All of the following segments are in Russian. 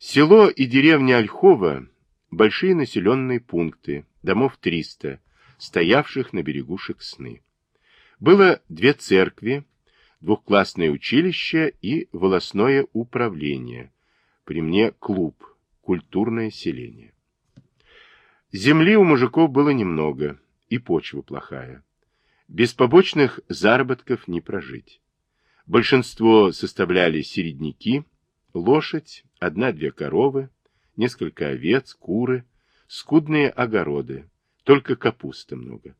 Село и деревня Ольхова – большие населенные пункты, домов 300, стоявших на берегу Шексны. Было две церкви, двухклассное училище и волосное управление. При мне клуб, культурное селение. Земли у мужиков было немного, и почва плохая. Без побочных заработков не прожить. Большинство составляли середняки, лошадь, одна-две коровы, несколько овец, куры, скудные огороды, только капусты много.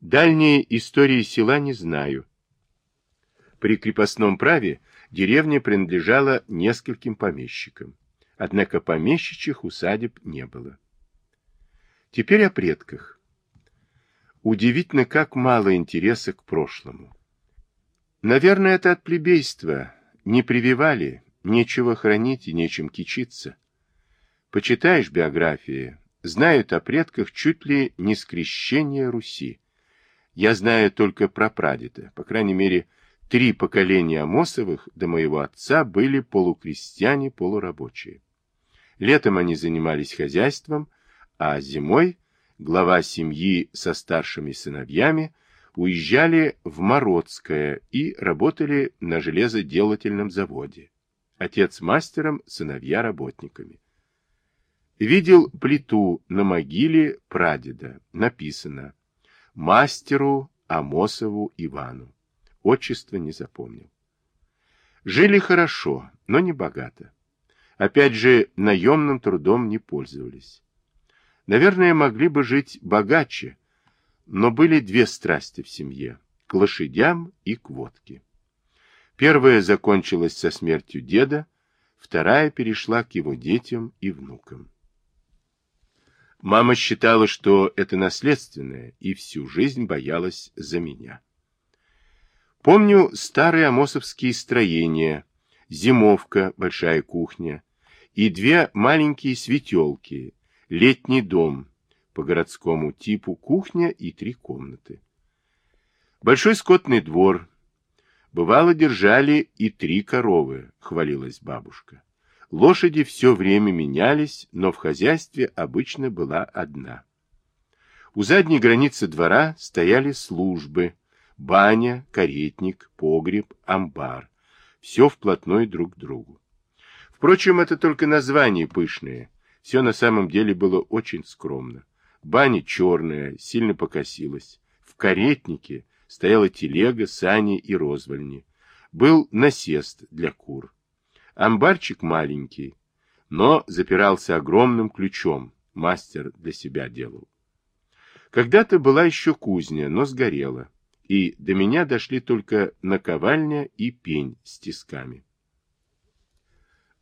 Дальние истории села не знаю. При крепостном праве деревня принадлежала нескольким помещикам, однако помещичьих усадеб не было. Теперь о предках. Удивительно, как мало интереса к прошлому. Наверное, это от плебейства. Не прививали, нечего хранить и нечем кичиться. Почитаешь биографии, знают о предках чуть ли не скрещение Руси. Я знаю только про прадеда, по крайней мере, три поколения Амосовых до моего отца были полукрестьяне-полурабочие. Летом они занимались хозяйством, а зимой глава семьи со старшими сыновьями уезжали в Мородское и работали на железоделательном заводе. Отец мастером, сыновья работниками. Видел плиту на могиле прадеда. Написано «Мастеру Амосову Ивану». Отчество не запомнил. Жили хорошо, но не богато. Опять же, наемным трудом не пользовались. Наверное, могли бы жить богаче, но были две страсти в семье – к лошадям и к водке. Первая закончилась со смертью деда, вторая перешла к его детям и внукам. Мама считала, что это наследственное, и всю жизнь боялась за меня. Помню старые амосовские строения, зимовка, большая кухня, и две маленькие светелки, Летний дом, по городскому типу кухня и три комнаты. Большой скотный двор. Бывало, держали и три коровы, хвалилась бабушка. Лошади все время менялись, но в хозяйстве обычно была одна. У задней границы двора стояли службы, баня, каретник, погреб, амбар. Все вплотную друг к другу. Впрочем, это только названия пышные. Все на самом деле было очень скромно. Баня черная, сильно покосилась. В каретнике стояла телега, сани и розвальни. Был насест для кур. Амбарчик маленький, но запирался огромным ключом. Мастер для себя делал. Когда-то была еще кузня, но сгорела. И до меня дошли только наковальня и пень с тисками.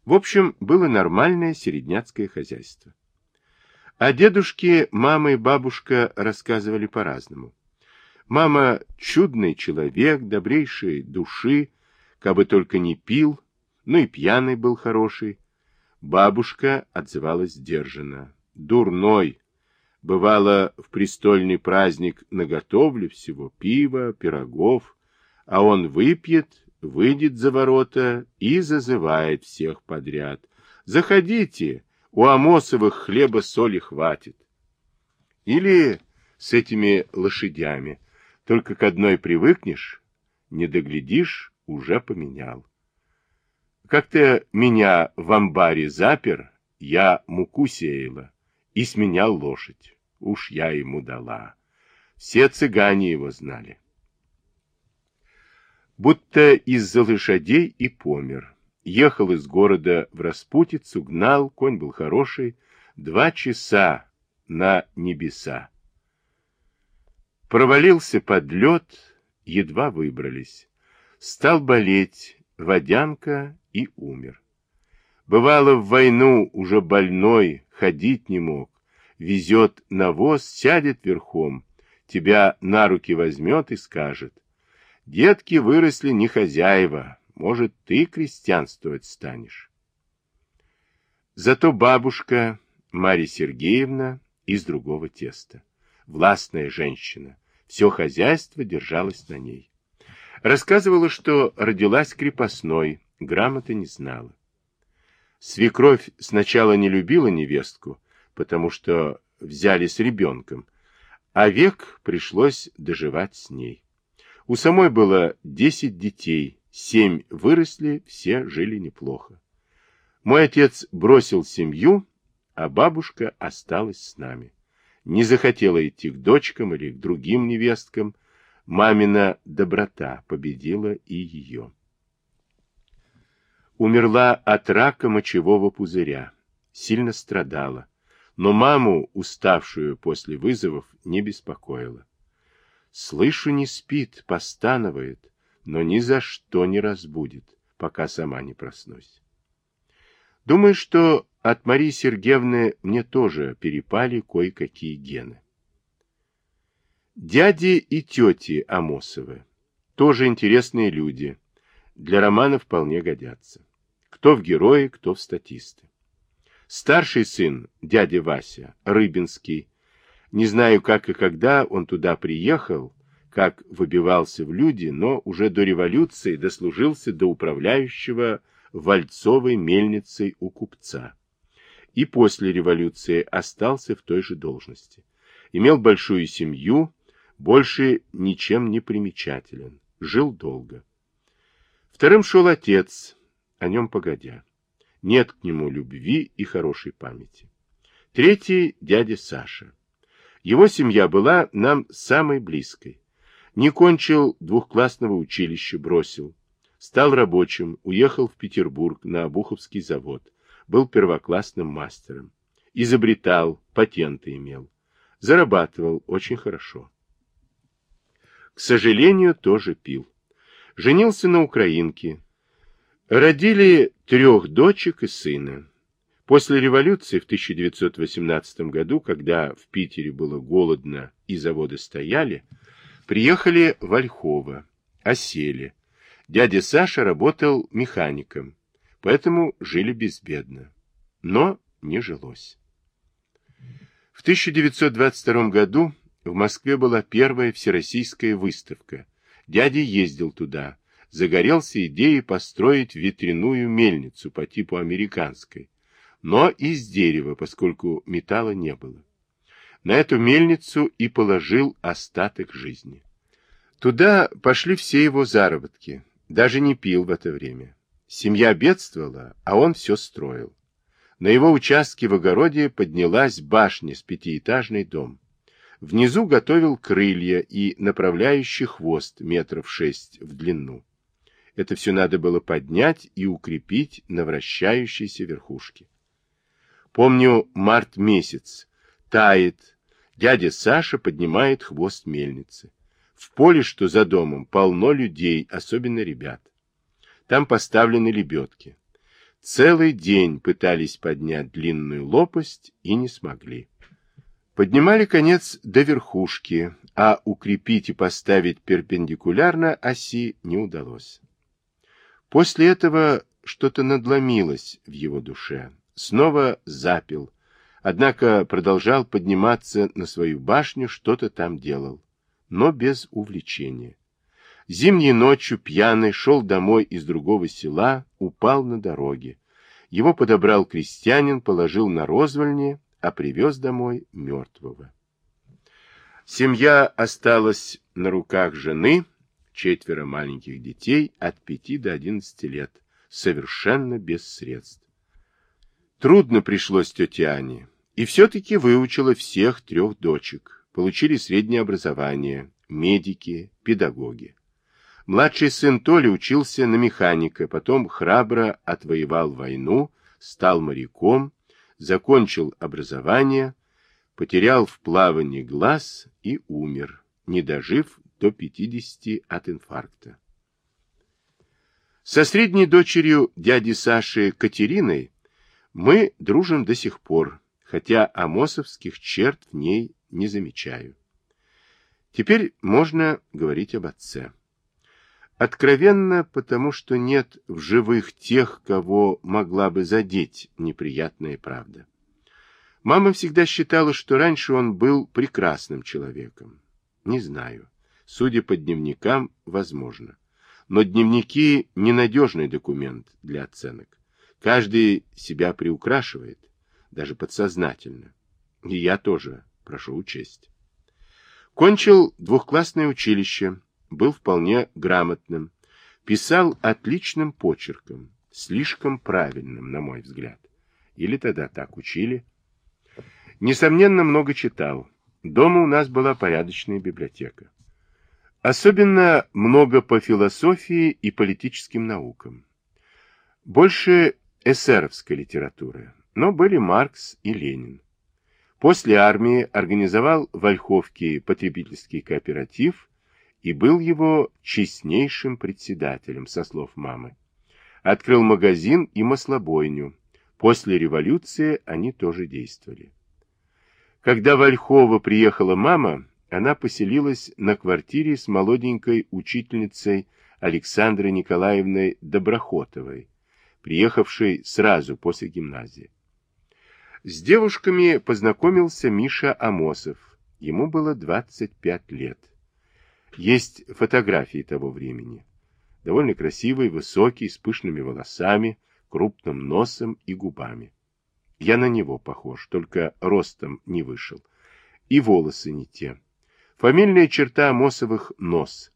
В общем, было нормальное середняцкое хозяйство. О дедушке мама и бабушка рассказывали по-разному. Мама – чудный человек, добрейшей души, кабы только не пил, ну и пьяный был хороший. Бабушка отзывалась сдержанно. Дурной. Бывало, в престольный праздник наготовлю всего пива, пирогов, а он выпьет выйдет за ворота и зазывает всех подряд. «Заходите, у Амосовых хлеба соли хватит». Или с этими лошадями. Только к одной привыкнешь, не доглядишь, уже поменял. Как-то меня в амбаре запер, я муку сеяла и сменял лошадь. Уж я ему дала. Все цыгане его знали будто из-за лошадей и помер. Ехал из города в распутицу, гнал, конь был хороший, два часа на небеса. Провалился под лед, едва выбрались. Стал болеть, водянка и умер. Бывало, в войну уже больной, ходить не мог. Везет навоз, сядет верхом, тебя на руки возьмет и скажет. Детки выросли не хозяева, может, ты крестьянствовать станешь. Зато бабушка Марья Сергеевна из другого теста. Властная женщина. Все хозяйство держалось на ней. Рассказывала, что родилась крепостной, грамоты не знала. Свекровь сначала не любила невестку, потому что взяли с ребенком, а век пришлось доживать с ней. У самой было десять детей, семь выросли, все жили неплохо. Мой отец бросил семью, а бабушка осталась с нами. Не захотела идти к дочкам или к другим невесткам. Мамина доброта победила и ее. Умерла от рака мочевого пузыря. Сильно страдала. Но маму, уставшую после вызовов, не беспокоила. Слышу, не спит, постанывает, но ни за что не разбудит, пока сама не проснусь. Думаю, что от Марии Сергеевны мне тоже перепали кое-какие гены. Дяди и тети Амосовы тоже интересные люди, для романа вполне годятся. Кто в герои, кто в статисты. Старший сын, дядя Вася, Рыбинский. Не знаю, как и когда он туда приехал, как выбивался в люди, но уже до революции дослужился до управляющего вальцовой мельницей у купца. И после революции остался в той же должности. Имел большую семью, больше ничем не примечателен, жил долго. Вторым шел отец, о нем погодя. Нет к нему любви и хорошей памяти. Третий – дядя Саша. Его семья была нам самой близкой. Не кончил двухклассного училища, бросил. Стал рабочим, уехал в Петербург на Обуховский завод. Был первоклассным мастером. Изобретал, патенты имел. Зарабатывал очень хорошо. К сожалению, тоже пил. Женился на украинке, Родили трех дочек и сына. После революции в 1918 году, когда в Питере было голодно и заводы стояли, приехали в Ольхово, осели. Дядя Саша работал механиком, поэтому жили безбедно. Но не жилось. В 1922 году в Москве была первая всероссийская выставка. Дядя ездил туда, загорелся идеей построить ветряную мельницу по типу американской, но из дерева, поскольку металла не было. На эту мельницу и положил остаток жизни. Туда пошли все его заработки, даже не пил в это время. Семья бедствовала, а он все строил. На его участке в огороде поднялась башня с пятиэтажный дом. Внизу готовил крылья и направляющий хвост метров шесть в длину. Это все надо было поднять и укрепить на вращающейся верхушке. Помню, март месяц. Тает. Дядя Саша поднимает хвост мельницы. В поле, что за домом, полно людей, особенно ребят. Там поставлены лебедки. Целый день пытались поднять длинную лопасть и не смогли. Поднимали конец до верхушки, а укрепить и поставить перпендикулярно оси не удалось. После этого что-то надломилось в его душе. Снова запил. Однако продолжал подниматься на свою башню, что-то там делал. Но без увлечения. Зимней ночью пьяный шел домой из другого села, упал на дороге. Его подобрал крестьянин, положил на розвольне, а привез домой мертвого. Семья осталась на руках жены, четверо маленьких детей от 5 до 11 лет, совершенно без средств. Трудно пришлось тете Ане, и все-таки выучила всех трех дочек, получили среднее образование, медики, педагоги. Младший сын Толи учился на механика, потом храбро отвоевал войну, стал моряком, закончил образование, потерял в плавании глаз и умер, не дожив до 50 от инфаркта. Со средней дочерью дяди Саши Катериной мы дружим до сих пор, хотя амосовских черт в ней не замечаю. Теперь можно говорить об отце. Откровенно, потому что нет в живых тех, кого могла бы задеть неприятная правда. Мама всегда считала, что раньше он был прекрасным человеком. Не знаю. Судя по дневникам, возможно. Но дневники – ненадежный документ для оценок. Каждый себя приукрашивает, даже подсознательно. И я тоже, прошу учесть. Кончил двухклассное училище, был вполне грамотным, писал отличным почерком, слишком правильным, на мой взгляд. Или тогда так учили. Несомненно, много читал. Дома у нас была порядочная библиотека. Особенно много по философии и политическим наукам. Больше эсеровской литературы, но были Маркс и Ленин. После армии организовал в Ольховке потребительский кооператив и был его честнейшим председателем, со слов мамы. Открыл магазин и маслобойню. После революции они тоже действовали. Когда в Ольхово приехала мама, она поселилась на квартире с молоденькой учительницей Александрой Николаевной Доброхотовой, приехавшей сразу после гимназии. С девушками познакомился Миша Амосов. Ему было 25 лет. Есть фотографии того времени. Довольно красивый, высокий, с пышными волосами, крупным носом и губами. Я на него похож, только ростом не вышел. И волосы не те. Фамильная черта Амосовых – нос.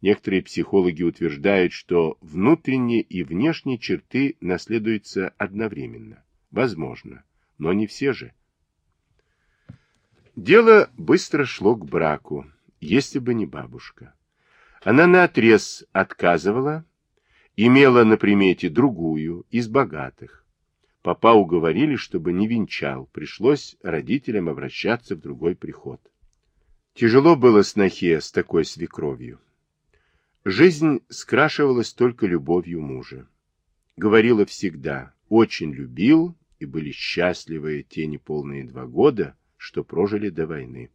Некоторые психологи утверждают, что внутренние и внешние черты наследуются одновременно. Возможно, но не все же. Дело быстро шло к браку, если бы не бабушка. Она наотрез отказывала, имела на примете другую, из богатых. Папа уговорили, чтобы не венчал, пришлось родителям обращаться в другой приход. Тяжело было снохе с такой свекровью. Жизнь скрашивалась только любовью мужа. Говорила всегда, очень любил, и были счастливы те неполные два года, что прожили до войны.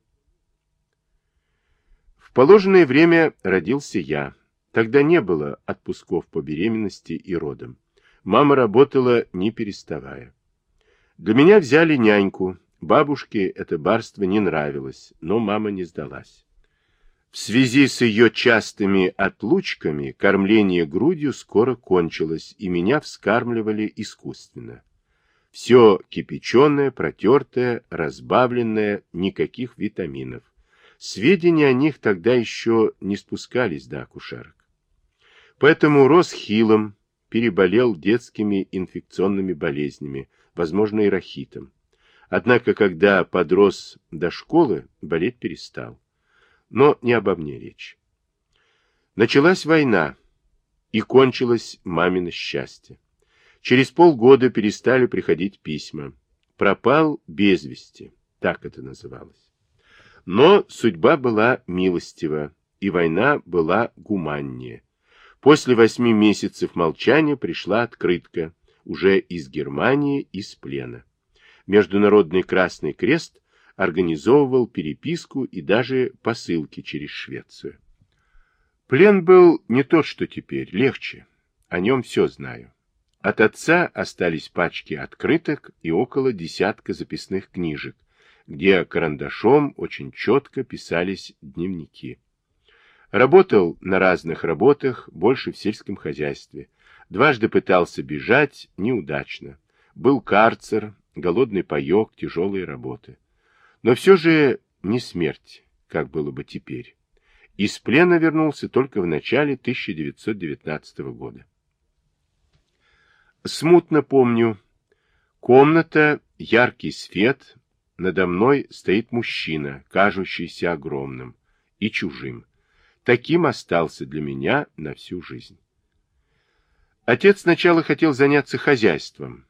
В положенное время родился я. Тогда не было отпусков по беременности и родам. Мама работала не переставая. Для меня взяли няньку. Бабушке это барство не нравилось, но мама не сдалась. В связи с ее частыми отлучками кормление грудью скоро кончилось, и меня вскармливали искусственно. Все кипяченое, протертое, разбавленное, никаких витаминов. Сведения о них тогда еще не спускались до акушерок. Поэтому рос хилом, переболел детскими инфекционными болезнями, возможно, и рахитом. Однако, когда подрос до школы, болеть перестал. Но не обо мне речь. Началась война, и кончилось мамино счастье. Через полгода перестали приходить письма. Пропал без вести, так это называлось. Но судьба была милостива, и война была гуманнее. После восьми месяцев молчания пришла открытка, уже из Германии, из плена. Международный Красный Крест организовывал переписку и даже посылки через Швецию. Плен был не тот, что теперь, легче. О нем все знаю. От отца остались пачки открыток и около десятка записных книжек, где карандашом очень четко писались дневники. Работал на разных работах, больше в сельском хозяйстве. Дважды пытался бежать, неудачно. Был карцер, голодный паек, тяжелые работы. Но все же не смерть, как было бы теперь. Из плена вернулся только в начале 1919 года. Смутно помню. Комната, яркий свет, надо мной стоит мужчина, кажущийся огромным и чужим. Таким остался для меня на всю жизнь. Отец сначала хотел заняться хозяйством.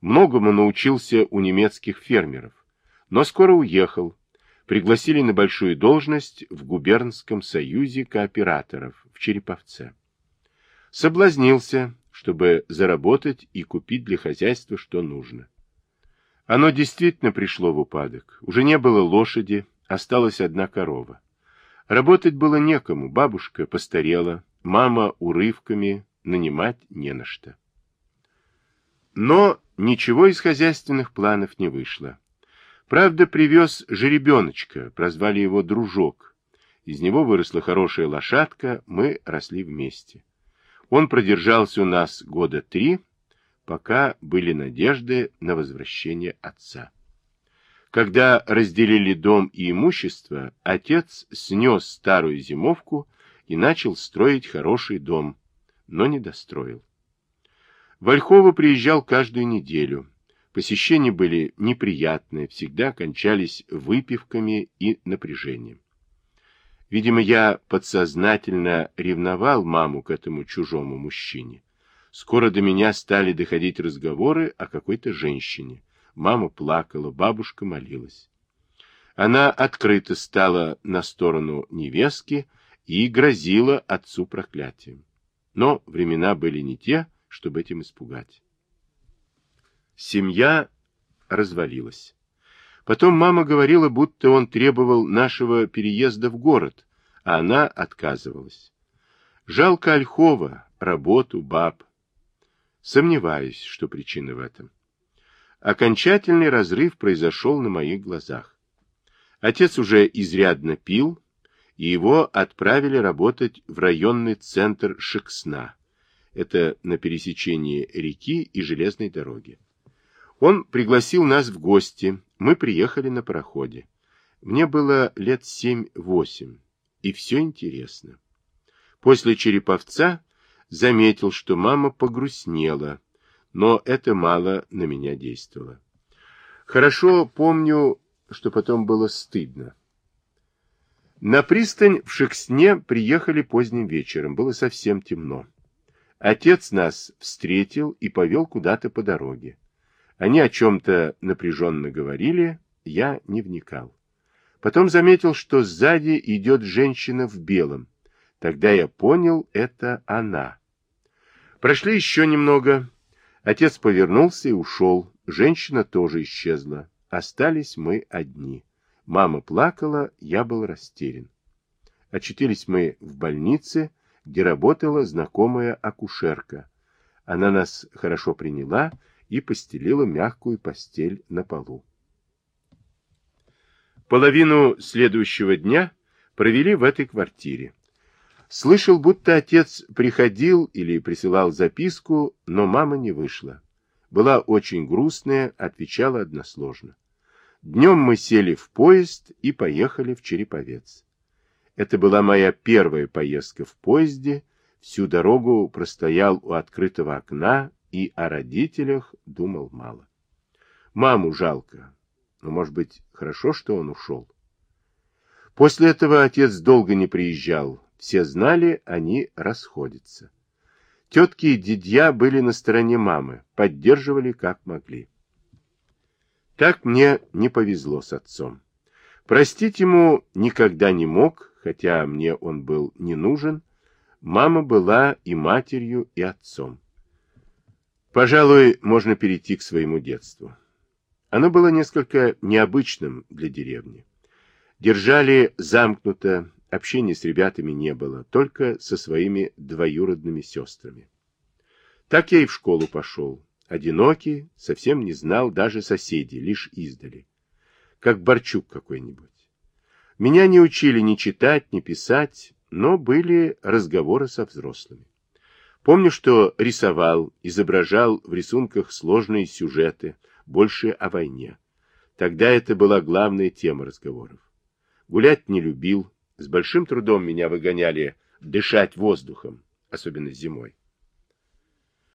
Многому научился у немецких фермеров но скоро уехал. Пригласили на большую должность в губернском союзе кооператоров в Череповце. Соблазнился, чтобы заработать и купить для хозяйства, что нужно. Оно действительно пришло в упадок. Уже не было лошади, осталась одна корова. Работать было некому, бабушка постарела, мама урывками, нанимать не на что. Но ничего из хозяйственных планов не вышло. Правда, привез жеребеночка, прозвали его Дружок. Из него выросла хорошая лошадка, мы росли вместе. Он продержался у нас года три, пока были надежды на возвращение отца. Когда разделили дом и имущество, отец снес старую зимовку и начал строить хороший дом, но не достроил. Вольхова приезжал каждую неделю. Посещения были неприятные, всегда кончались выпивками и напряжением. Видимо, я подсознательно ревновал маму к этому чужому мужчине. Скоро до меня стали доходить разговоры о какой-то женщине. Мама плакала, бабушка молилась. Она открыто стала на сторону невестки и грозила отцу проклятием. Но времена были не те, чтобы этим испугать. Семья развалилась. Потом мама говорила, будто он требовал нашего переезда в город, а она отказывалась. Жалко Ольхова, работу, баб. Сомневаюсь, что причина в этом. Окончательный разрыв произошел на моих глазах. Отец уже изрядно пил, и его отправили работать в районный центр Шексна. Это на пересечении реки и железной дороги. Он пригласил нас в гости, мы приехали на пароходе. Мне было лет семь-восемь, и все интересно. После Череповца заметил, что мама погрустнела, но это мало на меня действовало. Хорошо помню, что потом было стыдно. На пристань в Шексне приехали поздним вечером, было совсем темно. Отец нас встретил и повел куда-то по дороге. Они о чем-то напряженно говорили, я не вникал. Потом заметил, что сзади идет женщина в белом. Тогда я понял, это она. Прошли еще немного. Отец повернулся и ушел. Женщина тоже исчезла. Остались мы одни. Мама плакала, я был растерян. Очутились мы в больнице, где работала знакомая акушерка. Она нас хорошо приняла и постелила мягкую постель на полу. Половину следующего дня провели в этой квартире. Слышал, будто отец приходил или присылал записку, но мама не вышла. Была очень грустная, отвечала односложно. Днем мы сели в поезд и поехали в Череповец. Это была моя первая поездка в поезде, всю дорогу простоял у открытого окна и о родителях думал мало. Маму жалко, но, может быть, хорошо, что он ушел. После этого отец долго не приезжал, все знали, они расходятся. Тетки и дядья были на стороне мамы, поддерживали как могли. Так мне не повезло с отцом. Простить ему никогда не мог, хотя мне он был не нужен. Мама была и матерью, и отцом. Пожалуй, можно перейти к своему детству. Оно было несколько необычным для деревни. Держали замкнуто, общения с ребятами не было, только со своими двоюродными сестрами. Так я и в школу пошел, Одинокий, совсем не знал даже соседей, лишь издали. Как Борчук какой-нибудь. Меня не учили ни читать, ни писать, но были разговоры со взрослыми. Помню, что рисовал, изображал в рисунках сложные сюжеты, больше о войне. Тогда это была главная тема разговоров. Гулять не любил, с большим трудом меня выгоняли дышать воздухом, особенно зимой.